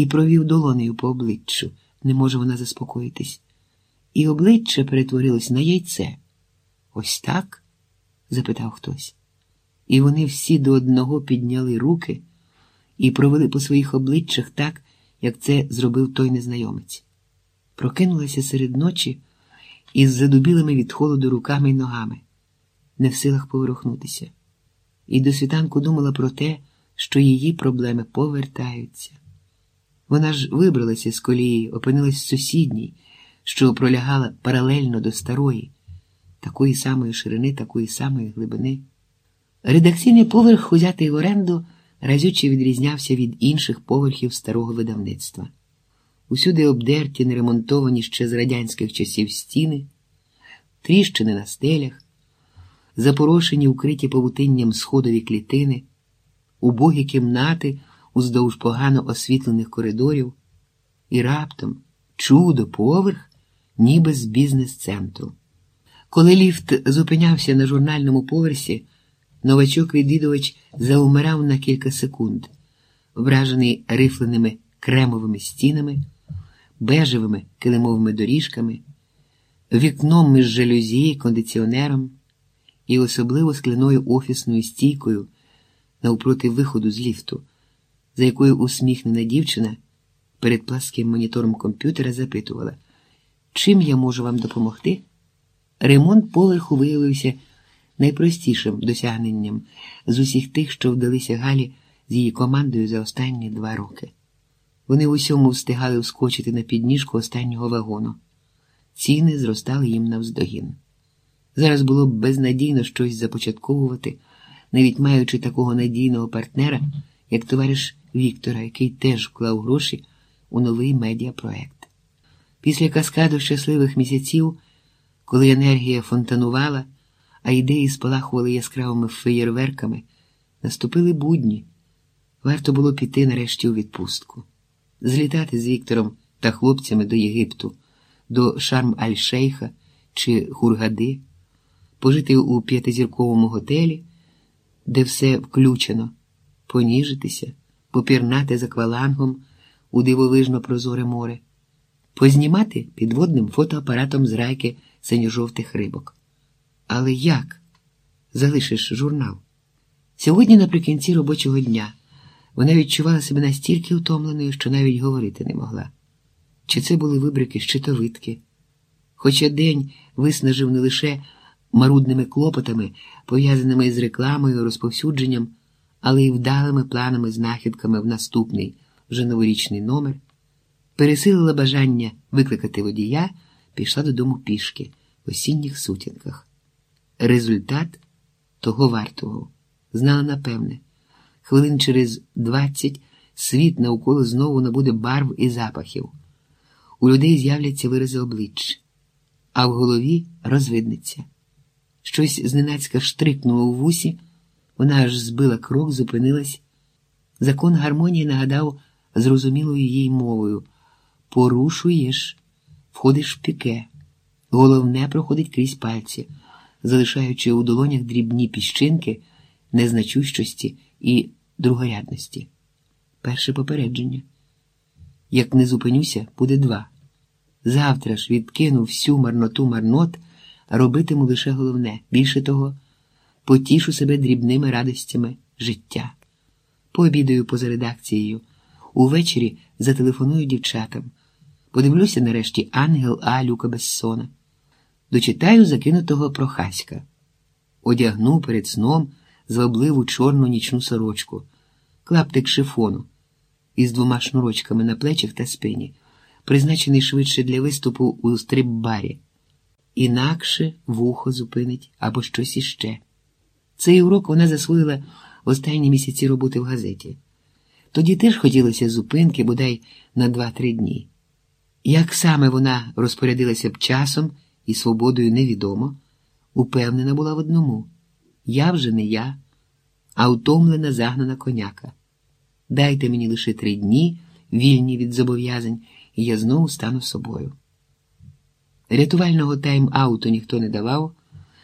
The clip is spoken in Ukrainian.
і провів долонею по обличчю. Не може вона заспокоїтись. І обличчя перетворилось на яйце. Ось так? запитав хтось. І вони всі до одного підняли руки і провели по своїх обличчях так, як це зробив той незнайомець. Прокинулася серед ночі із задубілими від холоду руками й ногами, не в силах поворухнутися, і до світанку думала про те, що її проблеми повертаються. Вона ж вибралася з колії, опинилась в сусідній, що пролягала паралельно до старої, такої самої ширини, такої самої глибини. Редакційний поверх, узятий в оренду, разюче відрізнявся від інших поверхів старого видавництва. Усюди обдерті, неремонтовані ще з радянських часів стіни, тріщини на стелях, запорошені, укриті павутинням сходові клітини, убогі кімнати уздовж погано освітлених коридорів, і раптом чудо поверх, ніби з бізнес-центру. Коли ліфт зупинявся на журнальному поверсі, новачок-відвідувач заумирав на кілька секунд, вражений рифленими кремовими стінами, бежевими килимовими доріжками, вікном між жалюзі, кондиціонером і особливо скляною офісною стійкою навпроти виходу з ліфту, за якою усміхнена дівчина перед пласким монітором комп'ютера запитувала, чим я можу вам допомогти? Ремонт поверху виявився найпростішим досягненням з усіх тих, що вдалися Галі з її командою за останні два роки. Вони в усьому встигали вскочити на підніжку останнього вагону. Ціни зростали їм навздогін. Зараз було б безнадійно щось започатковувати, навіть маючи такого надійного партнера, як товариш Віктора, який теж вклав гроші у новий медіапроект. Після каскаду щасливих місяців, коли енергія фонтанувала, а ідеї спалахували яскравими феєрверками, наступили будні. Варто було піти нарешті у відпустку, злітати з Віктором та хлопцями до Єгипту, до Шарм-Аль-Шейха чи Хургади, пожити у п'ятизірковому готелі, де все включено, поніжитися, попірнати за квалангом у дивовижно прозоре море, познімати підводним фотоапаратом з райки синьо-жовтих рибок. Але як залишиш журнал? Сьогодні, наприкінці робочого дня, вона відчувала себе настільки втомленою, що навіть говорити не могла. Чи це були вибрики щитовидки? Хоча день виснажив не лише марудними клопотами, пов'язаними з рекламою, розповсюдженням, але й вдалими планами, знахідками в наступний вже новорічний номер, пересилила бажання викликати водія, пішла додому пішки в осінніх сутінках. Результат того вартого знала напевне. Хвилин через двадцять світ навколо знову набуде барв і запахів. У людей з'являться вирази облич, а в голові розвиднеться. Щось зненацька штрикнуло у вусі, вона аж збила крок, зупинилась. Закон гармонії нагадав зрозумілою їй мовою порушуєш, входиш в піке, головне проходить крізь пальці залишаючи у долонях дрібні піщинки незначущості і другорядності. Перше попередження. Як не зупинюся, буде два. Завтра ж відкину всю марноту марнот, робитиму лише головне, більше того, потішу себе дрібними радостями життя. Пообідаю поза редакцією, увечері зателефоную дівчатам. Подивлюся нарешті ангел А. Люка Бессона дочитаю закинутого прохаська, одягну перед сном звабливу чорну нічну сорочку, клаптик шифону із двома шнурочками на плечах та спині, призначений швидше для виступу у стрип-барі. Інакше вухо зупинить або щось іще. Цей урок вона засвоїла в останні місяці роботи в газеті. Тоді теж хотілося зупинки, бодай на два-три дні. Як саме вона розпорядилася б часом і свободою невідомо, упевнена була в одному я вже не я, а утомлена загнана коняка. Дайте мені лише три дні, вільні від зобов'язань, і я знову стану собою. Рятувального тайм-ауту ніхто не давав.